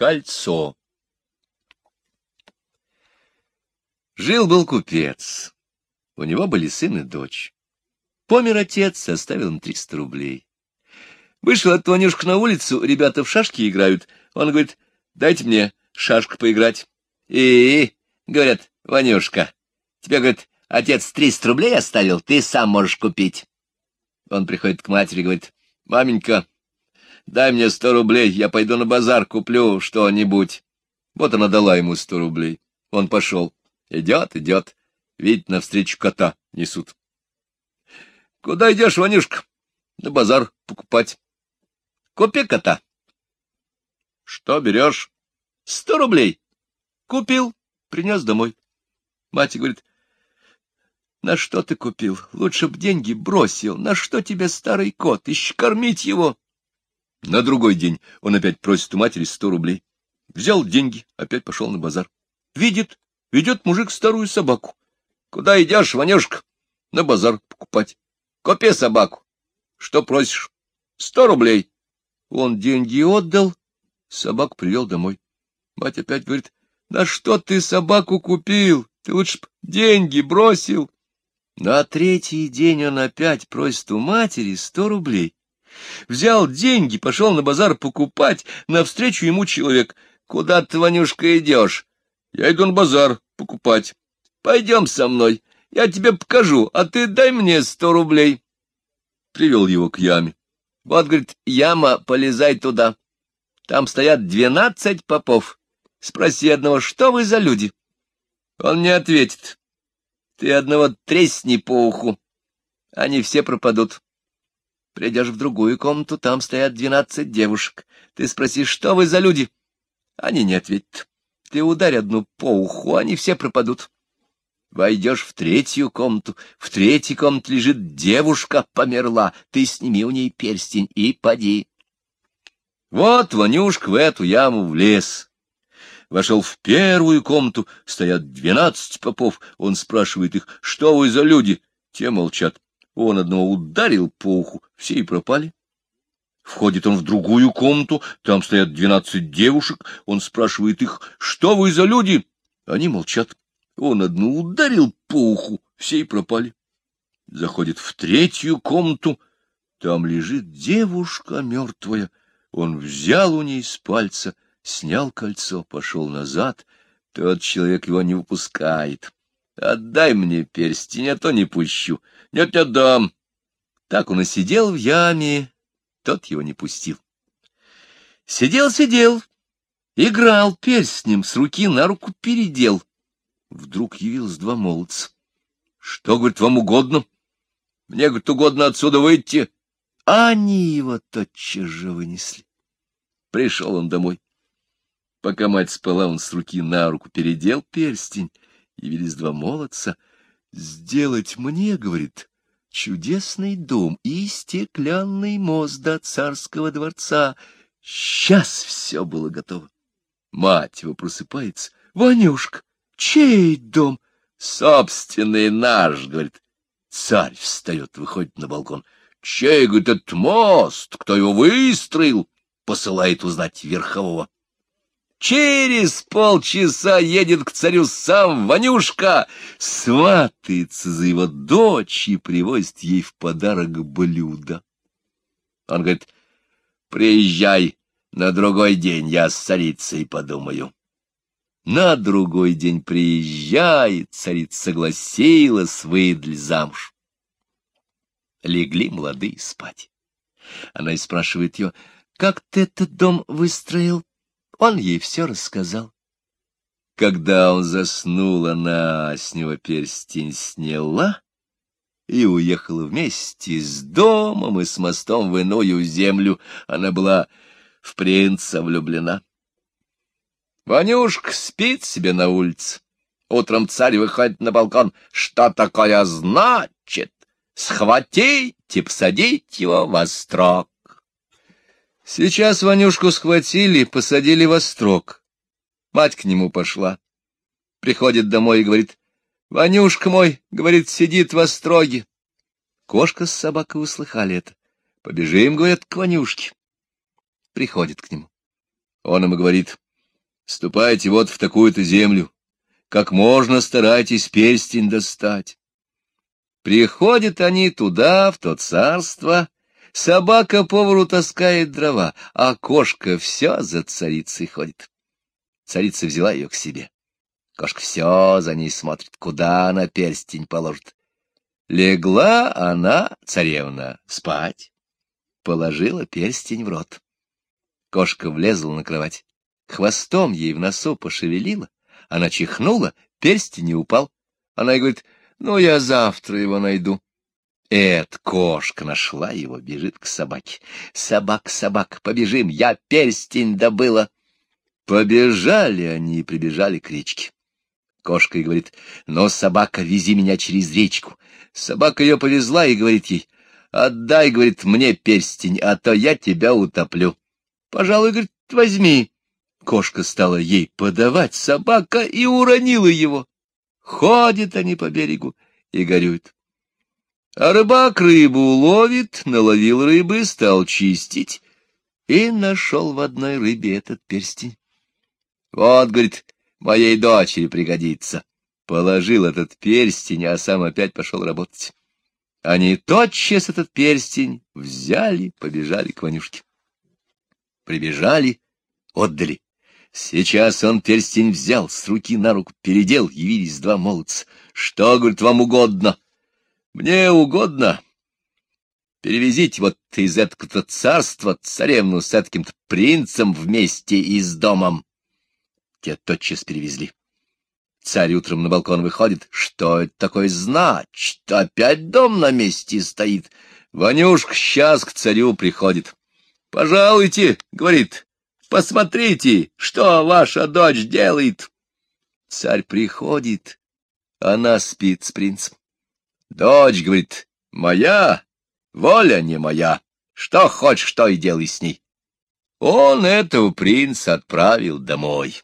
Кольцо. Жил-был купец. У него были сын и дочь. Помер отец, оставил им триста рублей. Вышел от Ванюшка на улицу, ребята в шашки играют. Он говорит, дайте мне шашку поиграть. И, говорят, Ванюшка, тебе, говорит, отец триста рублей оставил, ты сам можешь купить. Он приходит к матери и говорит, маменька, дай мне сто рублей, я пойду на базар, куплю что-нибудь. Вот она дала ему сто рублей. Он пошел. Идет, идет. Видит, навстречу кота несут. — Куда идешь, Ванюшка? — На базар покупать. — Купи кота. — Что берешь? — Сто рублей. Купил, принес домой. Мать говорит, — На что ты купил? Лучше б деньги бросил. На что тебе старый кот? Ищи кормить его. На другой день он опять просит у матери сто рублей. Взял деньги, опять пошел на базар. Видит, ведет мужик старую собаку. Куда идешь, Ванюшка? На базар покупать. Купи собаку. Что просишь? Сто рублей. Он деньги отдал, собаку привел домой. Мать опять говорит, на что ты собаку купил? Ты лучше б деньги бросил. На третий день он опять просит у матери сто рублей. Взял деньги, пошел на базар покупать, навстречу ему человек. Куда ты, Ванюшка, идешь? Я иду на базар покупать. Пойдем со мной, я тебе покажу, а ты дай мне сто рублей. Привел его к яме. Вот, говорит, яма, полезай туда. Там стоят двенадцать попов. Спроси одного, что вы за люди? Он не ответит. Ты одного тресни по уху. Они все пропадут. Придешь в другую комнату, там стоят двенадцать девушек. Ты спроси, что вы за люди? Они не ответят. Ты ударь одну по уху, они все пропадут. Войдешь в третью комнату, в третьей комнате лежит девушка, померла, ты сними у ней перстень и поди. Вот Ванюшка в эту яму влез. Вошел в первую комнату, стоят двенадцать попов. Он спрашивает их, что вы за люди? Те молчат. Он одного ударил по уху, все и пропали. Входит он в другую комнату, там стоят двенадцать девушек. Он спрашивает их, что вы за люди? Они молчат. Он одну ударил по уху, все и пропали. Заходит в третью комнату, там лежит девушка мертвая. Он взял у ней с пальца, снял кольцо, пошел назад. Тот человек его не выпускает. Отдай мне перстень, а то не пущу. Нет, не отдам. Так он и сидел в яме, тот его не пустил. Сидел-сидел, играл перстнем, с руки на руку передел. Вдруг явилось два молодца. — Что, говорит, вам угодно? Мне, говорит, угодно отсюда выйти. Они его тотчас же вынесли. Пришел он домой. Пока мать спала, он с руки на руку передел перстень. Явились два молодца. «Сделать мне, — говорит, — чудесный дом и стеклянный мост до царского дворца. Сейчас все было готово. Мать его просыпается. «Ванюшка, чей дом? Собственный наш, говорит. Царь встает, выходит на балкон. Чей, говорит, этот мост? Кто его выстроил? Посылает узнать верхового. Через полчаса едет к царю сам Ванюшка, сватается за его дочь и привозит ей в подарок блюдо. Он говорит, приезжай на другой день, я с царицей подумаю. На другой день приезжает, царица согласилась, выдали замуж. Легли молодые спать. Она и спрашивает ее, как ты этот дом выстроил? Он ей все рассказал. Когда он заснул, она с него перстень сняла и уехала вместе с домом и с мостом в иную землю. Она была в принца влюблена. Ванюшка спит себе на улице. Утром царь выходит на балкон. Что такое значит? Схватить и посадить его во строк. Сейчас Ванюшку схватили, посадили во строк. Мать к нему пошла. Приходит домой и говорит, «Ванюшка мой, — говорит, — сидит во строге». Кошка с собакой услыхали это. «Побежим, — говорят, — к Ванюшке». Приходит к нему. Он ему говорит, — Ступайте вот в такую-то землю. Как можно старайтесь перстень достать. Приходят они туда, в то царство, собака повару таскает дрова, а кошка все за царицей ходит. Царица взяла ее к себе. Кошка все за ней смотрит, куда она перстень положит. Легла она, царевна, спать, положила перстень в рот. Кошка влезла на кровать, хвостом ей в носу пошевелила, она чихнула, перстень не упал. Она и говорит, ну, я завтра его найду. Эд, кошка нашла его, бежит к собаке. Собак, собак, побежим, я перстень добыла. Побежали они и прибежали к речке. Кошка и говорит, но собака, вези меня через речку. Собака ее повезла и говорит ей, отдай, говорит, мне перстень, а то я тебя утоплю. Пожалуй, говорит, возьми. Кошка стала ей подавать, собака и уронила его. Ходят они по берегу и горюют. А рыбак рыбу ловит, наловил рыбы, стал чистить и нашел в одной рыбе этот перстень. Вот, говорит, моей дочери пригодится. Положил этот перстень, а сам опять пошел работать. Они тотчас этот перстень взяли, побежали к Ванюшке. Прибежали, отдали. Сейчас он перстень взял, с руки на руку передел, явились два молодца. Что, говорит, вам угодно? Мне угодно. Перевезите вот из этого царства царевну с этим принцем вместе и с домом. Те тотчас перевезли. Царь утром на балкон выходит. Что это такое значит? Опять дом на месте стоит. Ванюшка сейчас к царю приходит. — Пожалуйте, — говорит, — посмотрите, что ваша дочь делает. Царь приходит, она спит с принцем. Дочь, — говорит, — моя, воля не моя. Что хочешь, что и делай с ней. Он этого принца отправил домой.